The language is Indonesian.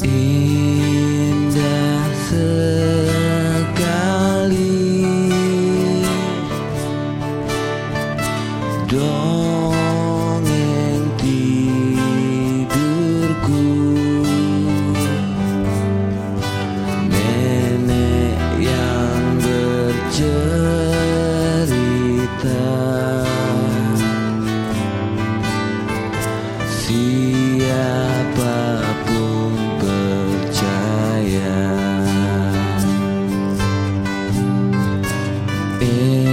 Indah sekali. Dongeng tidurku. Nenek yang bercerita been